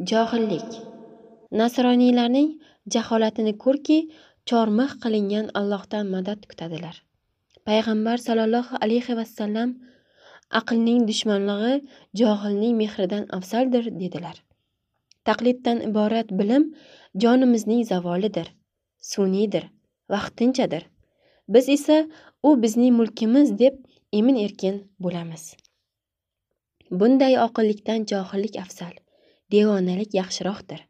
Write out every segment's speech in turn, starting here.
johillik. Nasroniylarning jaholatini ko'rki chormix qilingan allohdan madad kutadilar. Payg'ambar sollallohu alayhi vasallam aqlning dushmanlig'i johilning mehridan afzaldir dedilar. Taqliddan iborat bilim jonimizning zavolidir sun'iydir vaqtinchadir. Biz esa u bizning mulkimiz deb emin erkin bo'lamiz. Bunday oqillikdan johillik afzal. Devonalik yaxshiroqdir.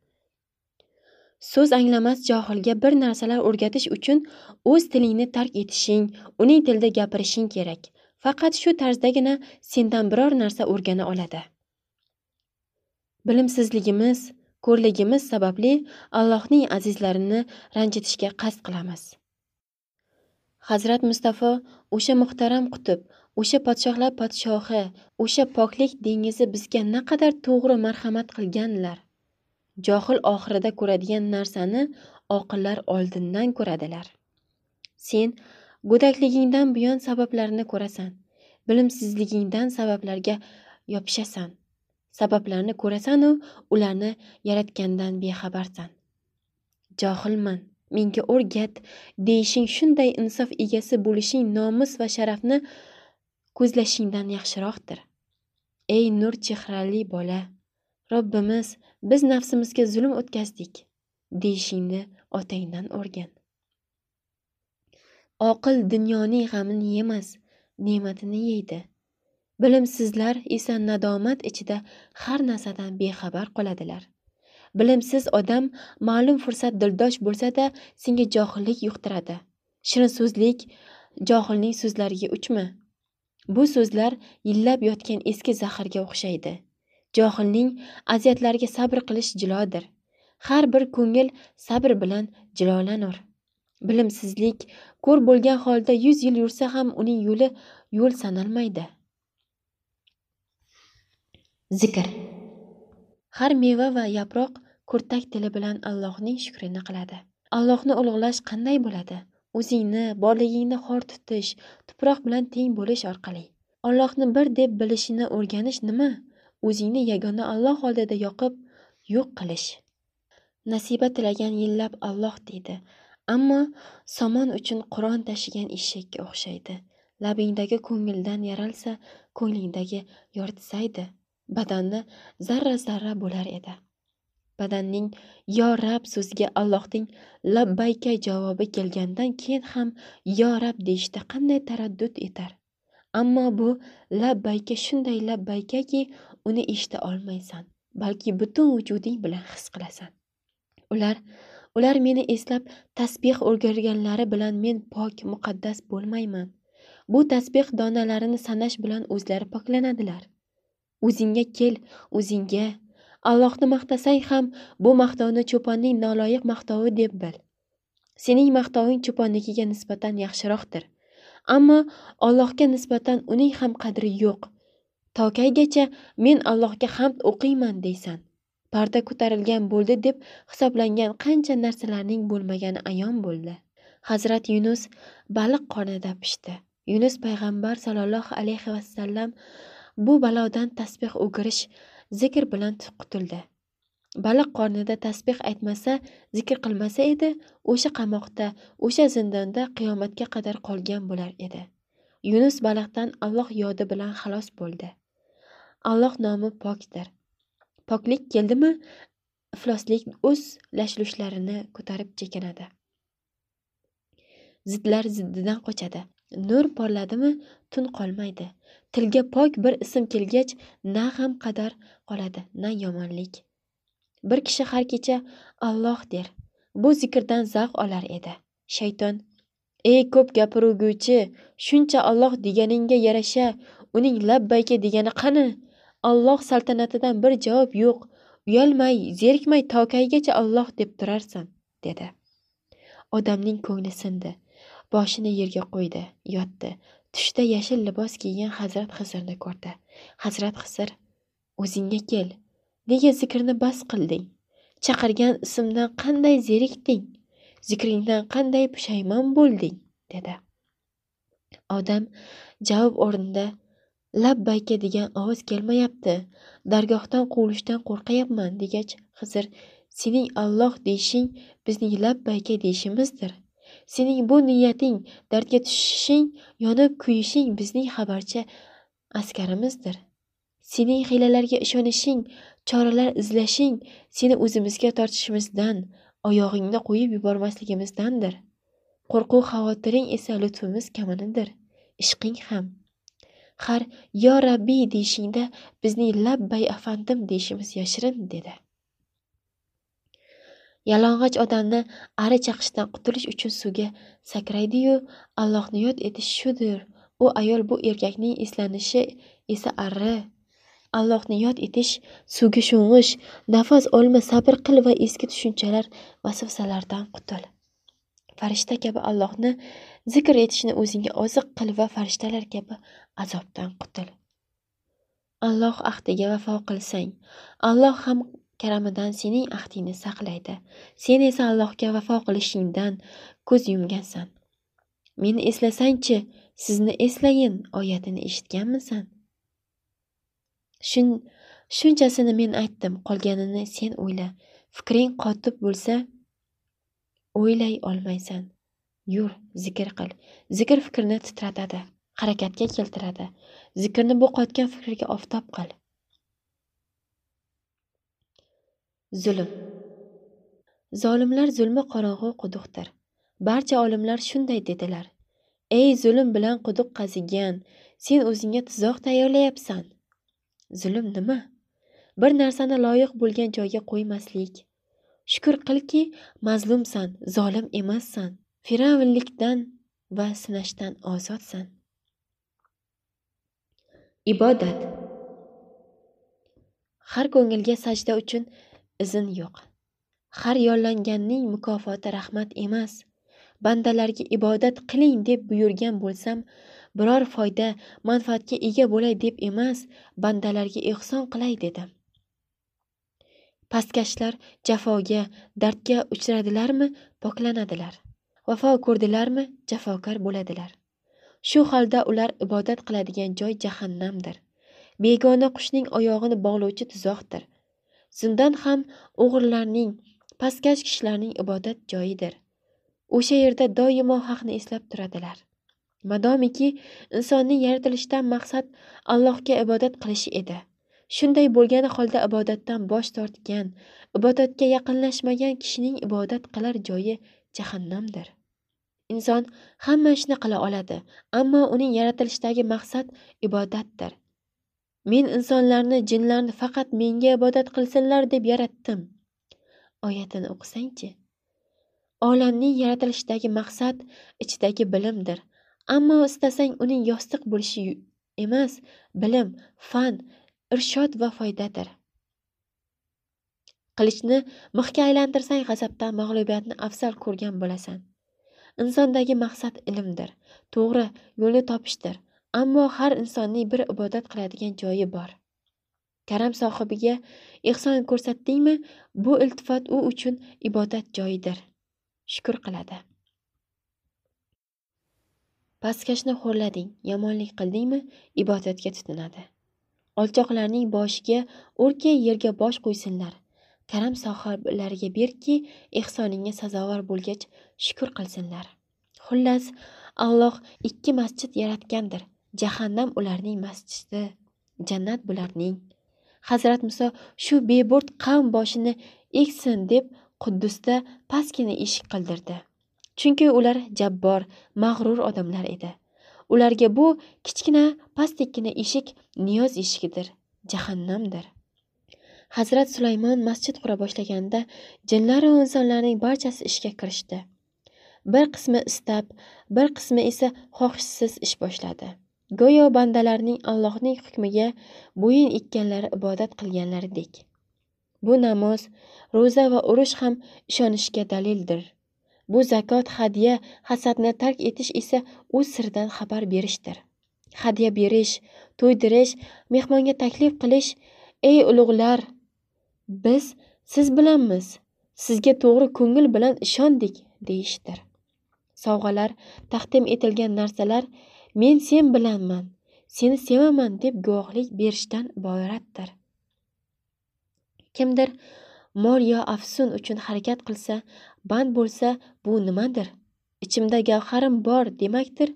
So'z anglamas johilga bir narsalar o'rgatish uchun o'z tilingni tark etishing uning tilida gapirishing kerak. Faqat shu tarzdagina sendan biror narsa o'rgana oladi. Bilimsizligimiz ko'rligimiz sababli allohning azizlarini ranjitishga qasd qilamiz. Hazrat mustafo o'sha muhtaram qutb o'sha podshohlar podshohi o'sha poklik dengizi bizga naqadar to'g'ri marhamat qilganlar. Johil oxirida ko'radigan narsani oqillar oldindan ko'radilar. Sen go'dakligingdan buyon sabablarni ko'rasan bilimsizligingdan sabablarga yopishasan. Sabablarni ko'rasanu ularni yaratgandan bexabarsan. Johilman menga o'rgat deyishing shunday insof egasi bo'lishing nomus va sharafni ko'zlashingdan yaxshiroqdir. Ey nur chehrali bola robbimiz biz nafsimizga zulm o'tkazdik deyishingni otangdan o'rgan. Oqil dunyoning g'amini yemas ne'matini yeydi. Bilimsizlar esa nadomat ichida har narsadan bexabar qoladilar. Bilimsiz odam ma'lum fursat dildosh bo'lsa-da senga johillik yuqtiradi. Shirinso'zlik johilning so'zlariga uchma. Bu so'zlar yillab yotgan eski zaharga o'xshaydi. Johilning aziyatlarga sabr qilish jilodir. Har bir ko'ngil sabr bilan jilolanur. Bilimsizlik ko'r bo'lgan holda yuz yil yursa ham uning yo'li yo'l sanalmaydi. Zikr. Har meva va yaproq kurtak tili bilan allohning shukrini qiladi. Allohni ulug'lash qanday bo'ladi? O'zingni borligingni xor tutish tuproq bilan teng bo'lish orqali. Ollohni bir deb bilishini o'rganish nima? O'zingni yagona alloh oldida yoqib yo'q qilish. Nasiba tilagan yillab alloh deydi. Ammo somon uchun qur'on tashigan eshakka o'xshaydi. Labingdagi ko'ngildan yaralsa ko'nglingdagi yoritsaydi. Badanni zarra zarra bo'lar edi. Badanning yo rab so'ziga allohning labbayka javobi kelgandan keyin ham yo rab deyishda qanday taraddud etar? Ammo bu labbayka shunday labbaykaki uni eshita olmaysan balki butun vujuding bilan his qilasan. Ular ular meni eslab tasbeh o'rganganlari bilan men pok muqaddas bo'lmayman. Bu tasbeh donalarini sanash bilan o'zlari poklanadilar. O'zingga kel o'zingga allohni maqtasang ham bu maqtovni cho'ponning noloyiq maqtovi deb bil. Sening maqtoving cho'ponnikiga nisbatan yaxshiroqdir. Ammo allohga nisbatan uning ham qadri yo'q. Tokaygacha men allohga hamd o'qiyman deysan. Parda ko'tarilgan bo'ldi deb hisoblangan qancha narsalarning bo'lmagani ayon bo'ldi. Hazrat yunus baliq qornida pishdi. Yunus payg'ambar sollallohu alayhi vasallam bu balodan tasbeh o'girish zikr bilan qutuldi baliq qornida tasbeh aytmasa zikr qilmasa edi o'sha qamoqda o'sha zindonda qiyomatga qadar qolgan bo'lar edi. Yunus baliqdan alloh yodi bilan xalos bo'ldi. Alloh nomi pokdir. Poklik keldimi? Ifloslik o'z lashlushlarini ko'tarib chekinadi. Zidlar ziddidan qochadi. Nur porladimi? Tun qolmaydi. Tilga pok bir ism kelgach na g'am qadar qoladi na yomonlik. Bir kishi har kecha alloh der bu zikrdan zavq olar edi. Shayton ey ko'p gapiruvguvchi shuncha olloh deganingga yarasha uning labbayka degani qani? Alloh saltanatidan bir javob yo'q. Uyalmay zerikmay tokaygacha olloh deb turarsan dedi. Odamning ko'ngli sindi boshini yerga qo'ydi yotdi. Tushda yashil libos kiygan hazrat xizrni ko'rdi. Hazrat xizr o'zingga kel. Nega zikrni bas qilding? Chaqirgan ismdan qanday zerikding zikringdan qanday pushaymon bo'lding? dedi. Odam javob o'rnida labbayka degan ovoz kelmayapti. Dargohdan quvilishdan qo'rqayapman degach xizr sening alloh deyishing bizning labbayka deyishimizdir. Sening bu niyating dardga tushishing yonib kuyishing bizning xabarchi askarimizdir sening hiylalarga ishonishing choralar izlashing seni o'zimizga tortishimizdan oyog'ingni qo'yib yubormasligimizdandir. Qo'rquv xavotiring esa lutfimiz kaminidir ishqing ham. Har yo rabbiy deyishingda bizning labbay afandim deyishimiz yashirin dedi. Yalang'och odamni ari chaqishdan qutulish uchun suvga sakraydiyu allohni yod etish shudir. U ayol bu erkakning eslanishi esa arri allohni yod etish suvga sho'ng'ish nafas olma sabr qil va eski tushunchalar vasvasalardan qutul. Farishta kabi allohni zikr etishni o'zingga oziq qil va farishtalar kabi azobdan qutul. Alloh ahdiga vafo qilsang alloh ham karamidan sening ahdingni saqlaydi. Sen esa allohga vafo qilishingdan ko'z yumgansan. Meni eslasangchi sizni eslayin oyatini eshitganmisan? Shun shunchasini men aytdim qolganini sen o'yla. Fikring qotib bo'lsa o'ylay olmaysan. Yur zikr qil. Zikr fikrni titratadi harakatga keltiradi. Zikrni bu qotgan fikrga oftob qil. Zulm. Zolimlar zulmi qorong'u quduqdir. Barcha olimlar shunday dedilar. Ey zulm bilan quduq qazigan sen o'zingga tuzoq tayyorlayapsan. Zulm nima? Bir narsani loyiq bo'lgan joyga qo'ymaslik. Shukur qilki mazlumsan zolim emassan. Fir'avnlikdan va sinashdan ozodsan. Ibodat. Har ko'ngilga sajda uchun izn yo'q. Har yollanganning mukofoti rahmat emas. Bandalarga ibodat qiling deb buyurgan bo'lsam biror foyda manfaatga ega bo'lay deb emas bandalarga ehson qilay dedim. Pastkashlar jafoga dardga uchradilarmi poklanadilar. Vafo ko'rdilarmi jafokor bo'ladilar. Shu holda ular ibodat qiladigan joy jahannamdir. Begona qushning oyog'ini bog'lovchi tuzoqdir. Zindon ham o'g'irlarning pastkash kishilarning ibodat joyidir. O'sha yerda doimo haqni eslab turadilar. Madomiki insonning yaratilishidan maqsad allohga ibodat qilish edi. Shunday bo'lgani holda ibodatdan bosh tortgan ibodatga yaqinlashmagan kishining ibodat qilar joyi jahannamdir. Inson hamma ishni qila oladi ammo uning yaratilishdagi maqsad ibodatdir. Men insonlarni jinlarni faqat menga ibodat qilsinlar deb yaratdim. Oyatini o'qisangchi? Olamning yaratilishdagi maqsad ichidagi bilimdir. Ammo istasang uning yostiq bo'lishi emas bilim fan irshod va foydadir. Qilichni mixga aylantirsang g'azabdan mag'lubiyatni afzal ko'rgan bo'lasan. Insondagi maqsad ilmdir to'g'ri yo'lni topishdir. Ammo har insonning bir ibodat qiladigan joyi bor. Karam sohibiga ehson ko'rsatdingmi bu iltifot u uchun ibodat joyidir shukur qiladi. Pastkashni xo'rlading yomonlik qildingmi ibodatga tutinadi. Olchoqlarning boshiga urki yerga bosh qo'ysinlar. Karam sohiblariga berki ehsoningga sazovor bo'lgach shukur qilsinlar. Xullas alloh ikki masjid yaratgandir. Jahannam ularning masjidi jannat bularning. Hazrat muso shu beburt qavm boshini eksin deb quddusda pastgina eshik qildirdi. Chunki ular jabbor mag'rur odamlar edi. Ularga bu kichkina pastdekkina eshik niyoz eshigidir jahannamdir. Hazrat sulaymon masjid qura boshlaganda jinlaru insonlarning barchasi ishga kirishdi. Bir qismi istab bir qismi esa xohishsiz ish boshladi. Go'yo bandalarning allohning hukmiga bo'yin ekkanlari ibodat qilganlaridek. Bu namoz ro'za va urush ham ishonishga dalildir. Bu zakot hadya hasadni tark etish esa u sirdan xabar berishdir. Hadya berish to'ydirish mehmonga taklif qilish ey ulug'lar biz siz bilanmiz sizga to'g'ri ko'ngil bilan ishondik deyishdir. Sovg'alar taqdim etilgan narsalar men sen bilanman seni sevaman deb guvohlik berishdan iboratdir. Kimdir mol yo afsun uchun harakat qilsa band bo'lsa bu nimadir? Ichimda gavharim bor demakdir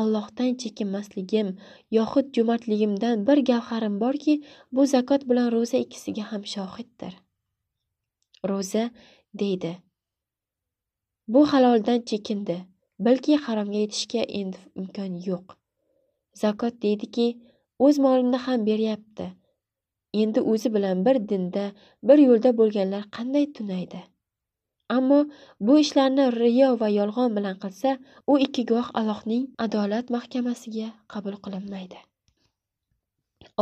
allohdan chekinmasligim yoxud jo'mardligimdan bir gavharim borki bu zakot bilan ro'za ikkisiga ham shohiddir. Ro'za deydi. Bu haloldan chekindi. Balki haromga yetishga endi imkon yo'q. Zakot deydiki o'z molimni ham beryapti. Endi o'zi bilan bir dinda bir yo'lda bo'lganlar qanday tunaydi? Ammo bu ishlarni riyo va yolg'on bilan qilsa u ikki guvoh allohning adolat mahkamasiga qabul qilinmaydi.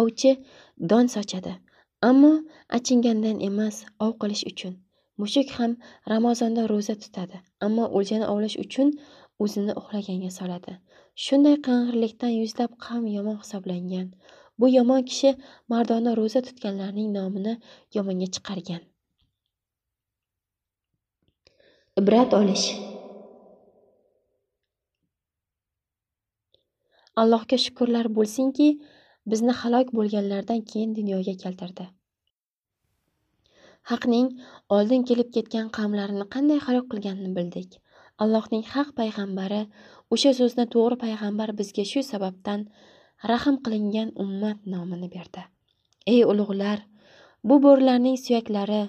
Ovchi don sochadi ammo achingandan emas ov qilish uchun. Mushuk ham ramazonda ro'za tutadi ammo o'ljani ovlash uchun o'zini uxlaganga soladi. Shunday qing'irlikdan yuzlab qavm yomon hisoblangan. Bu yomon kishi mardona ro'za tutganlarning nomini yomonga chiqargan. Ibrat olish. Allohga shukurlar bo'lsinki bizni halok bo'lganlardan keyin dunyoga keltirdi. Haqning oldin kelib ketgan qavmlarini qanday halok qilganini bildik. Allohning haq payg'ambari o'sha so'zni to'g'ri payg'ambar bizga shu sababdan rahm qilingan ummat nomini berdi. Ey ulug'lar bu bo'rilarning suyaklari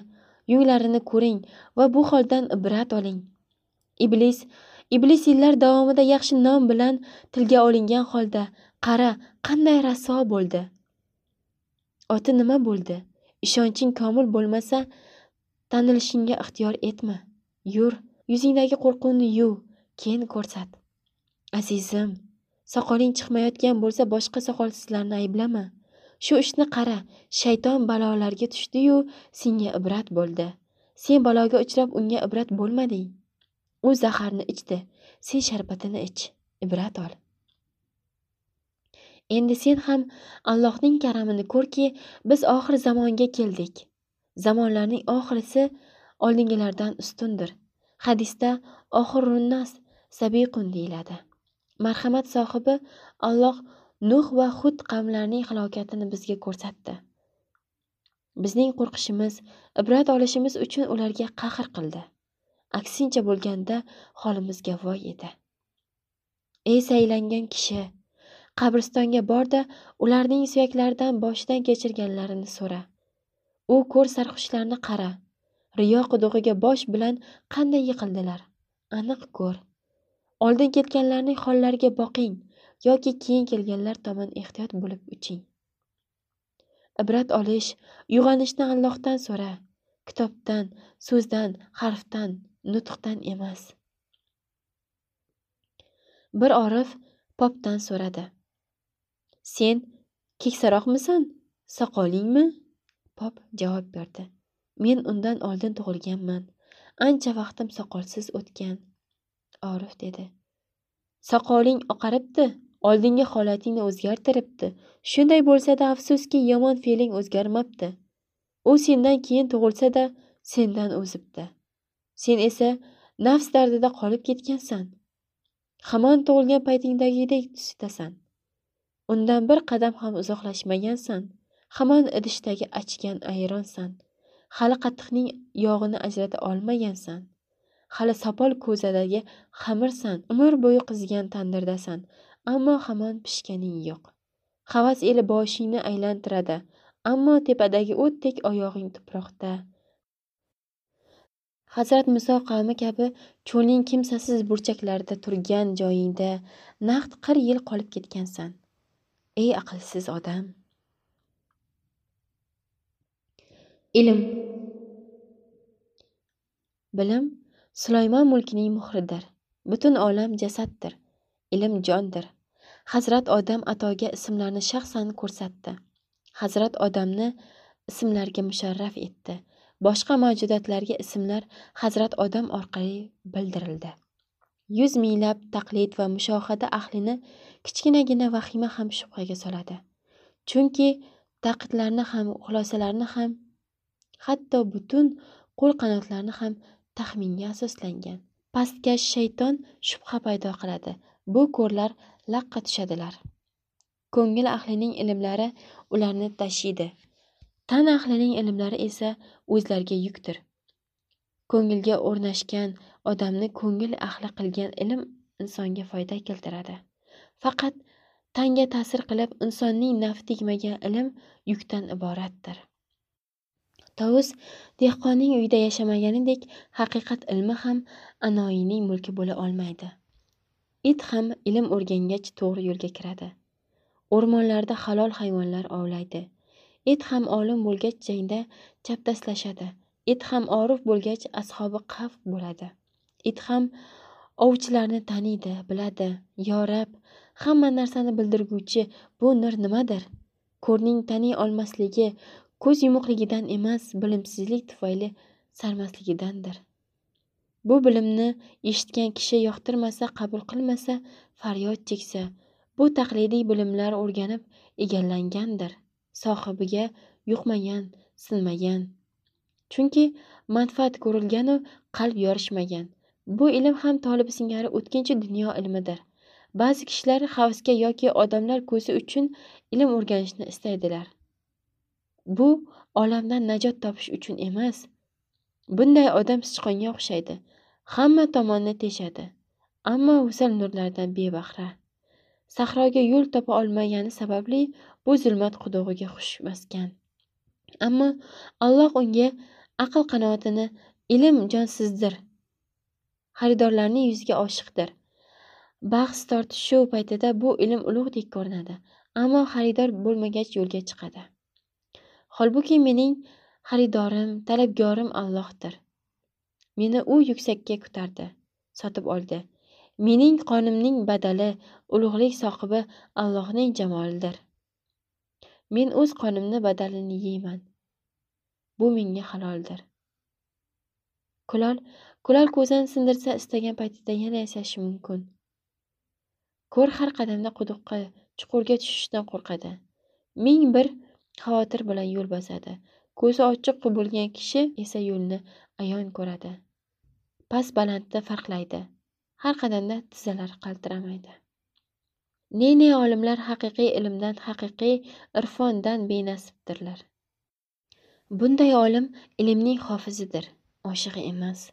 yunglarini ko'ring va bu holdan ibrat oling. Iblis iblis yillar davomida yaxshi nom bilan tilga olingan holda qara qanday raso bo'ldi? Oti nima bo'ldi? Ishonching komil bo'lmasa tanilishingga ixtiyor etma. Yur yuzingdagi qo'rquvni yuv keyin ko'rsat. Azizim soqoling chiqmayotgan bo'lsa boshqa soqolsizlarni ayblama. Shu ishni qara shayton balolarga tushdiyu senga ibrat bo'ldi. Sen baloga uchrab unga ibrat bo'lmading. U zaharni ichdi. Sen sharbatini ich ibrat ol. Endi sen ham allohning karamini ko'rki biz oxir zamonga keldik. Zamonlarning oxirisi oldingilardan ustundir. Hadisda oxirunnas sabiqun deyiladi. Marhamat sohibi alloh nuh va hud qavmlarining halokatini bizga ko'rsatdi. Bizning qo'rqishimiz ibrat olishimiz uchun ularga qahr qildi. Aksincha bo'lganda holimizga voy edi. Ey saylangan kishi qabristonga borda ularning suyaklaridan boshidan kechirganlarini so'ra. U ko'r sarxushlarni qara riyo qudug'iga bosh bilan qanday yiqildilar? Aniq ko'r. Oldin ketganlarning hollariga boqing yoki keyin kelganlar tomon ehtiyot bo'lib uching. Ibrat olish uyg'onishni allohdan so'ra kitobdan so'zdan harfdan nutqdan emas. Bir orif popdan so'radi. Sen keksaroqmisan? Soqolingmi? Pop javob berdi. Men undan oldin tug'ilganman. Ancha vaqtim soqolsiz o'tgan. Orif dedi. Soqoling oqaribdi. Oldingi holatingni o'zgartiribdi. Shunday bo'lsada afsuski yomon fe'ling o'zgarmabdi. U sendan keyin tug'ilsada sendan o'zibdi sen esa nafs dardida qolib ketgansan. Hamon tug'ilgan paytingdagidek tusdasan undan bir qadam ham uzoqlashmagansan hamon idishdagi achgan ayronsan hali qatiqning yog'ini ajrata olmagansan hali sopol ko'zadagi xamirsan umr bo'yi qizigan tandirdasan ammo hamon pishganing yo'q. Havas eli boshingni aylantiradi ammo tepadagi o'tdek oyog'ing tuproqda. Hazrat muso qavmi kabi cho'lning kimsasiz burchaklarida turgan joyingda naqd qirq yil qolib ketgansan. Ey aqlsiz odam. Ilm. Bilim sulaymon mulkining muhridir butun olam jasaddir. Ilm jondir. Hazrat odam atoga ismlarni shaxsan ko'rsatdi. Hazrat odamni ismlarga musharraf etdi. Boshqa mavjudotlarga ismlar hazrat odam orqali bildirildi. Yuz minglab taqlid va mushohada ahlini kichkinagina vahima ham shubhaga soladi. Chunki taqidlarni ham xulosalarni ham hatto butun qo'l qanotlarni ham taxminga asoslangan. Pastkash shayton shubha paydo qiladi. Bu ko'rlar laqqa tushadilar. Ko'ngil ahlining ilmlari ularni tashiydi. Tan ahlining ilmlari esa o'zlariga yukdir. Ko'ngilga o'rnashgan odamni ko'ngil ahli qilgan ilm insonga foyda keltiradi. Faqat tanga ta'sir qilib insonning nafi tegmagan ilm yukdan iboratdir. Tovus dehqonning uyida yashamaganidek haqiqat ilmi ham anoyining mulki bo'la olmaydi. It ham ilm o'rgangach to'g'ri yo'lga kiradi. O'rmonlarda halol hayvonlar ovlaydi. It ham olim bo'lgach jangda chapdaslashadi. It ham orif bo'lgach ashobi qaf bo'ladi. It ham ovchilarni taniydi biladi. Yo rab hamma narsani bildirguvchi bu nur nimadir? Ko'rning taniy olmasligi ko'z yumuqligidan emas bilimsizlik tufayli sarmasligidandir. Bu bilimni eshitgan kishi yoqtirmasa qabul qilmasa faryod cheksa bu taqlidiy bilimlar o'rganib egallangandir sohibiga yuqmagan sinmagan. Chunki manfaat ko'rilganu qalb yorishmagan. Bu ilm ham tolibi singari o'tkinchi dunyo ilmidir. Ba'zi kishilar havsga yoki odamlar ko'zi uchun ilm o'rganishni istaydilar. Bu olamdan najot topish uchun emas. Bunday odam sichqonga o'xshaydi. Hamma tomonni teshadi ammo o'sal nurlardan bebahra. Sahroga yo'l topa olmagani sababli bu zulmat qudug'iga xushmaskan. Ammo alloh unga aql qanoatini ilm jonsizdir xaridorlarning yuziga oshiqdir. Bahs tortishuv paytida bu ilm ulug'dek ko'rinadi ammo xaridor bo'lmagach yo'lga chiqadi. Holbuki mening xaridorim talabgorim allohdir. Meni u yuksakka ko'tardi sotib oldi. Mening qonimning badali ulug'lik sohibi allohning jamolidir. Men o'z qonimni badalini yeyman. Bu menga haloldir. Kulol kulol ko'zini sindirsa istagan paytida yana yasashi mumkin. Ko'r har qadamda quduqqa chuqurga tushishdan qo'rqadi. Ming bir xavotir bilan yo'l bosadi. Ko'zi ochiq bo'lgan kishi esa yo'lni ayon ko'radi. Past balandni farqlaydi. Har qadamda tizzalari qaltiramaydi. Ne ne olimlar haqiqiy ilmdan haqiqiy irfondan benasibdirlar. Bunday olim ilmning hofizidir. Oshig'i emas.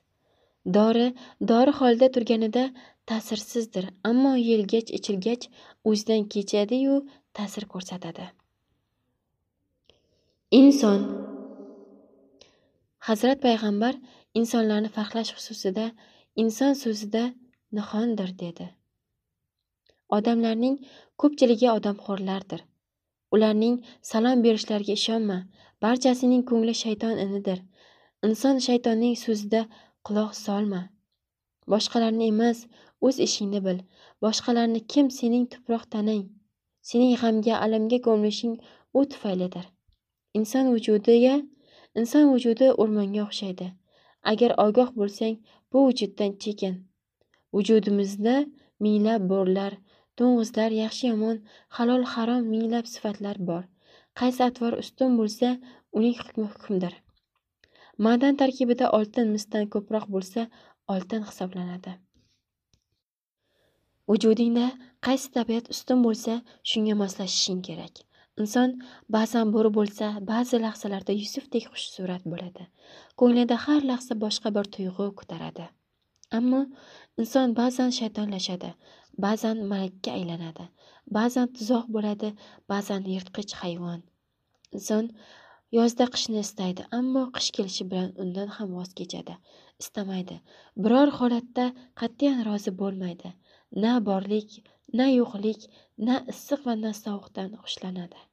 Dori dori holida turganida ta'sirsizdir ammo yelgach ichilgach o'zidan kechadiyu ta'sir ko'rsatadi. Inson. Hazrat payg'ambar insonlarni farqlash xususida inson so'zida nihondir dedi. Odamlarning ko'pchiligi odamxo'rlardir. Ularning salom berishlariga ishonma barchasining ko'ngli shayton inidir. Inson shaytonning so'zida quloq solma. Boshqalarni emas o'z ishingni bil. Boshqalarni kim sening tuproq tanang? Sening g'amga alamga ko'milishing u tufaylidir. Inson vujudiga inson vujudi o'rmonga o'xshaydi. Agar ogoh bo'lsang bu vujuddan chekin. Vujudimizda minglab bo'rlar to'ng'izlar yaxshi yomon halol harom minglab sifatlar bor. Qaysi atvor ustun bo'lsa uning hukmi hukmdir. Ma'dan tarkibida oltin misdan ko'proq bo'lsa oltin hisoblanadi. Vujudingda qaysi tabiat ustun bo'lsa shunga moslashishing kerak. Inson ba'zan bo'ri bo'lsa ba'zi lahzalarda yusufdek xushsurat bo'ladi. Ko'nglida har lahza boshqa bir tuyg'u ko'taradi. Ammo inson ba'zan shaytonlashadi ba'zan malakka aylanadi ba'zan tuzoq bo'ladi ba'zan yirtqich hayvon. Inson yozda qishni istaydi ammo qish kelishi bilan undan ham voz kechadi. Istamaydi. Biror holatda qat'iyan rozi bo'lmaydi. Na borlik na yo'qlik na issiq va na sovuqdan xushlanadi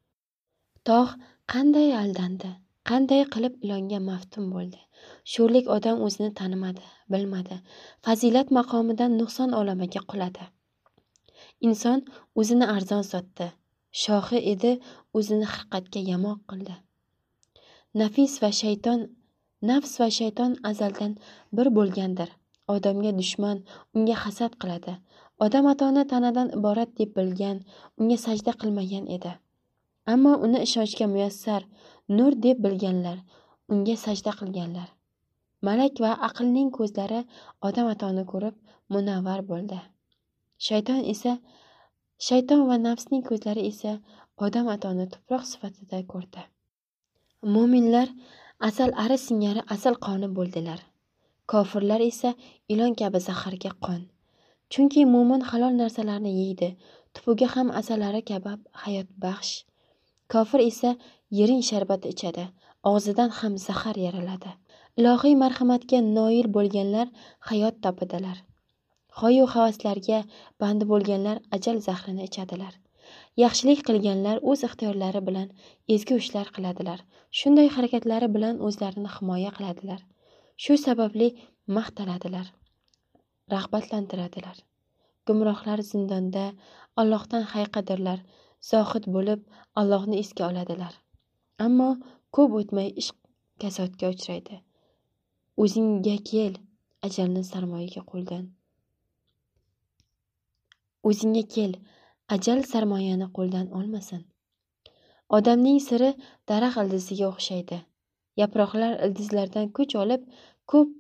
tog' qanday aldandi qanday qilib ilonga maftun bo'ldi? Sho'rlik odam o'zini tanimadi bilmadi. Fazilat maqomidan nuqson olamiga quladi. Inson o'zini arzon sotdi. Shohi edi o'zini haqiqatga yamoq qildi. Nafs va shayton azaldan bir bo'lgandir. Odamga dushman unga hasad qiladi. Odam atoni tanadan iborat deb bilgan unga sajda qilmagan edi. Ammo uni ishonchga muyassar nur deb bilganlar unga sajda qilganlar. Malak va aqlning ko'zlari odam atoni ko'rib munavvar bo'ldi. Shayton esa shayton va nafsning ko'zlari esa odam atoni tuproq sifatida ko'rdi. Mo'minlar asal ari singari asal qoni bo'ldilar. Kofirlar esa ilon kabi zaharga qon. Chunki mo'min halol narsalarni yeydi tupugi ham asalari kabi hayotbaxsh kofir esa yiring sharbati ichadi og'zidan ham zahar yaraladi. Ilohiy marhamatga noil bo'lganlar hayot topadilar xoyu havaslarga bandi bo'lganlar ajal zahrini ichadilar. Yaxshilik qilganlar o'z ixtiyorlari bilan ezgu ishlar qiladilar. Shunday harakatlari bilan o'zlarini himoya qiladilar. Shu sababli maqtaladilar rag'batlantiradilar. Gumrohlar zindonda allohdan hayqadirlar zohid bo'lib allohni esga oladilar. Ammo ko'p o'tmay ish kasodga uchraydi. O'zingga kel ajalni sarmoyaga qo'ldan. O'zingga kel ajal sarmoyani qo'ldan olmasin. Odamning siri daraxt ildiziga o'xshaydi. Yaproqlar ildizlardan kuch olib ko'p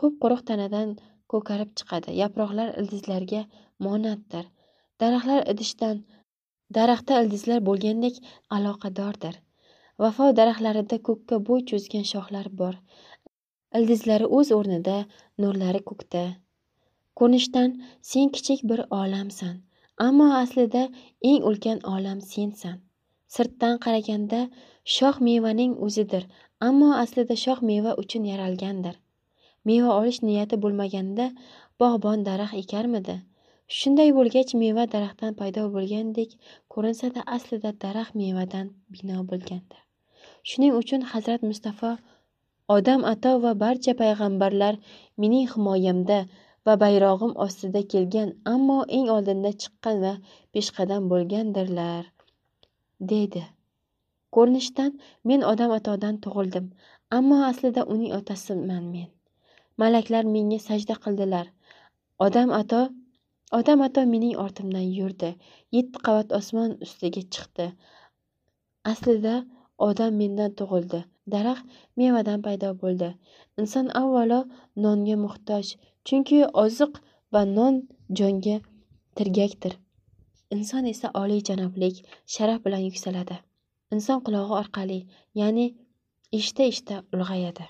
ko'p quruq tanadan ko'karib chiqadi. Yaproqlar ildizlarga monanddir daraxtlar idishdan daraxtda ildizlar bo'lgandek aloqadordir. Vafo daraxtlarida ko'kka bo'y cho'zgan shoxlar bor. Ildizlari o'z o'rnida nurlari ko'kda. Ko'rinishdan sen kichik bir olamsan. Ammo aslida eng ulkan olam sensan. Sirtdan qaraganda shox mevaning o'zidir ammo aslida shox meva uchun yaralgandir. Meva olish niyati bo'lmaganda bog'bon daraxt ekarmidi? Shunday bo'lgach meva daraxtdan paydo bo'lgandek ko'rinsada aslida daraxt mevadan bino bo'lgandir. Shuning uchun hazrat mustafo odam ato va barcha payg'ambarlar mening himoyamda va bayrog'im ostida kelgan ammo eng oldinda chiqqan va peshqadam bo'lgandirlar deydi ko'rinishdan men odam atodan tug'ildim ammo aslida uning otasiman men. Malaklar menga sajda qildilar. Odam ato odam ato mening ortimdan yurdi. Yetti qavat osmon ustiga chiqdi. Aslida odam mendan tug'ildi. Daraxt mevadan paydo bo'ldi. Inson avvalo nonga muhtoj chunki oziq va non jonga tirgakdir. Inson esa oliyjanoblik sharaf bilan yuksaladi. Inson qulog'i orqali ya'ni eshita eshita ulg'ayadi.